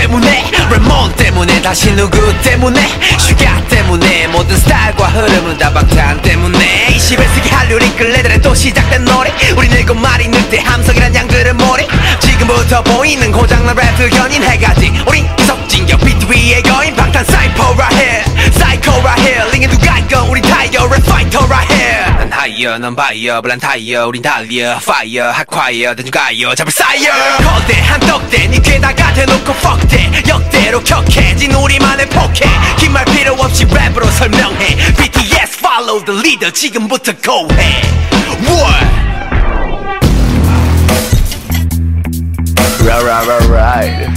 레몬 때문에 다시 누구 때문에 슈가 때문에 모든 스타일과 흐름은 다 방탄 때문에. 21세기 한류 링클레들의 또 시작된 노래. 우린 일곱 마리 늑대 함성이란 양들은 모래. 지금부터 보이는 고장난 랩들 견인 해가지. 우린 이석진격 비트 위의 거인 방탄 사이퍼 right here 사이코 right here 링에 누가 이거 우린 타이거 랩 파이터 right here 난 하이어 넌 바이어. 블란 타이어 우린 달려 파이어 핫콰이어 대중 가요. 잡을 사이어. 거대한 떡대 the leader 지금부터 go 해 What? Right, right, right, right.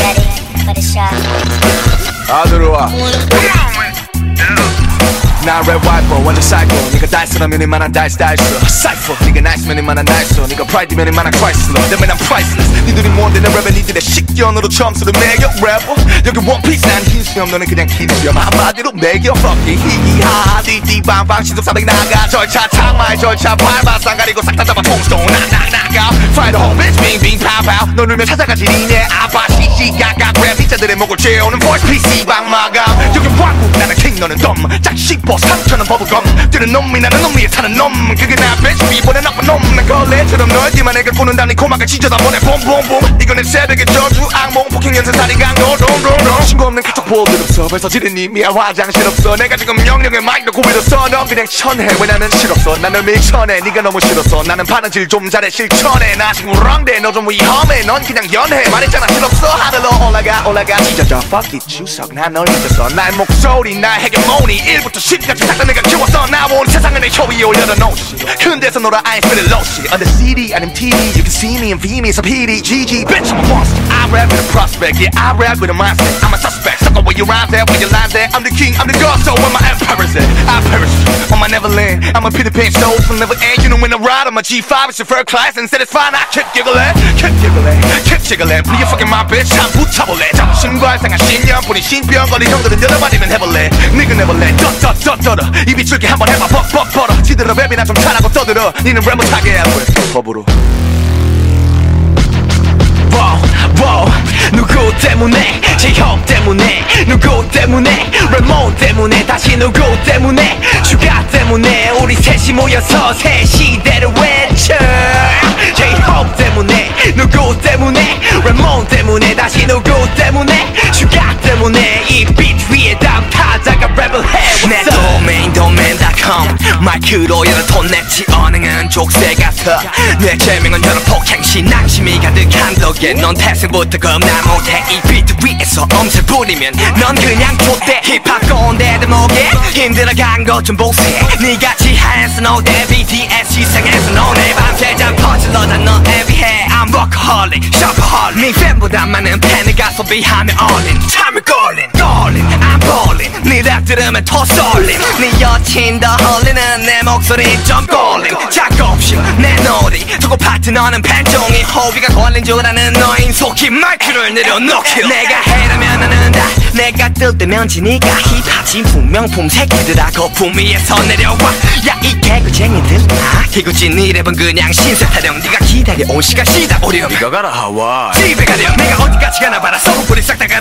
Ready for the shot. 아 들어와. 나 랩 와이퍼 완전 사이코 네가 달스라면 이만한 달스 달스. 사이퍼. 네가 나이스면 이만한 나이스. 네가 프라이드면 이만한 크라이슬러 내면 난 프라이슬러스 니들이 뭔데 내 랩에 니들의 식견으로 점수를 매겨 래퍼 여기 원피스 난 흰 수염 너는 그냥 흰수염. 한마디로 매겨 Fuck it 히히하 디디방방 신속사백 나가. 절차 창마의 절차 밟아. 쌍가리고 싹 다 잡아. 통스톤 낙낙낙아 Fry the whole bitch 빙빙 파파 너 울면 찾아 랩 피자들의 목을 채우는 voice PC 방마감 여기 왕국 나는 킹 너는 덤 짝씹어 상처는 버블검. 뛰는 놈이 나는 놈 위에 타는 놈. 그게 나 bitch 비보내 나쁜 놈난 걸레처럼 널지만 애가 꾸는다 네 코막을 찢어다 보내. 봄봄봄 이건 내 새벽의 저주 악몽. 폭행 연쇄 살인 강도 동동동 신고 없는 카톡 보들 없어. 벌써 지른 이미야 화장실 없어. 내가 지금 명령의 마이크 고비로써 넌 그냥 천해. 왜 나는 싫었어? 나는 밀천해. 네가 너무 싫었어. 나는 바느질 좀 잘해. 실천해. 나 지금 랑대 너 좀 위험해. 넌 그냥 연해. 말했잖아. 싫었어. 하늘로 올라가 올라가 찢어져 fuck it 주석 난널 믿었어 나의 목소리 나의 헤게모니 1부터 10까지 다 내가 키웠어 나 온 세상을 내 혀 위에 올려다 놓지 흔대서 놀아 I ain't spilling lotion on the CD 아님 TV you can see me and view me so PD GG bitch I'm a monster I rap with a prospect yeah I rap with a mindset I'm a suspect sucker where you rhymes at where your lines at I'm the king I'm the god so where my empire's at I perish On my Neverland I'm a Peter Pan show from never end you know when I ride I'm a G5 it's your first class and said it's fine I keep giggling keep giggling keep jiggling please fucking my bitch 참 붙여볼래 정신과 상한 신년뿐인 신병거리 형들은 여러 마디면 해볼래 니가 내볼래 떠떠떠떠러 입이 줄게 한번 해봐 뻑뻑 벌어 지들어 랩이나 좀 잘하고 떠들어 니는 랩 못하게 해버려 법으로 wow, wow. 누구 때문에? 제홉 때문에? 누구 때문에? 랩몬 때문에? 다시 누구 때문에? 슈가 때문에? 우리 셋이 모여서 새 시대를 외쳐. 제홉 때문에? 누구 때문에? 랩몬 때문에? 다시 누구 때문에? 슈가 때문에? 이 비트 위에 담 타자가 랩을 해내 What's up? 도메인 도메인 .com 마이크로 열어 돈 냈지 어능한 족쇄 같아. 내 제명은 여러 폭행시 낭심이 가득한 덕에 넌 태생부터 겁나 못해. 이 비트 위에서 엄살 부리면 넌 그냥 좆대. 힙합 꼰대 대목에 힘들어간 것좀 보세. 니같이 한스 노대 BTS 시상에서 너네 밤새 잠 퍼질러 다 너 every해. I'm workaholic, shopaholic. 네 팬보다 많은 팬을 가소비하며 all-in 참을 걸린, 걸린, 들으면 더 쏠림. 네 여친 더 홀리는 내 목소리 좀 꼴림. 작업실 내 놀이 두고 파트너는 팬종이 호비가 걸린 줄 아는 너인 속히 마이크를 내려놓기 내가 해라면 나는 다. 내가 뜰 때면 지니까 힙합 진품 명품 새끼들아 거품 위에서 내려와. 야 이 개구쟁이들. 아 개구진 이 랩은 그냥 신세 타령. 네가 기다려온 시간 시다. 오렴 이거 가라 하와이. 집에 가렴. 내가 어디까지 가나 봐라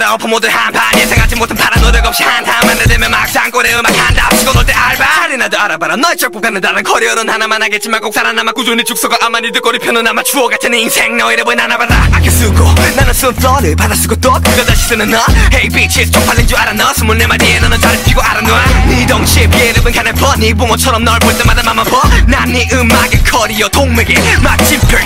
갈아엎어 모두 한판 예상하지 못한 파란 노력 없이 한타만 내대면 막상 꼴에 음악 한다 치고 놀 때 알바. 차리나도 알아봐라. 너의 적국가는 다른 커리어는 하나만 하겠지만 꼭 살아남아 꾸준히 죽서가 아마 니들 꼬리표는 아마 추억 같은 인생 너의 랩은 하나봐라. 아껴 쓰고 나는 쓴 플러를 받아 쓰고 또 그거 다시 쓰는 너. Hey bitches 쪽팔린 줄 알아 너. 스물네 마디에 너는 다리 피고 알아놔. 네 덩치에 비해 랩은 가늘퍼. 네 부모처럼 널 볼 때마다 맘만 퍼난네 음악의 커리어 동맥에 마침표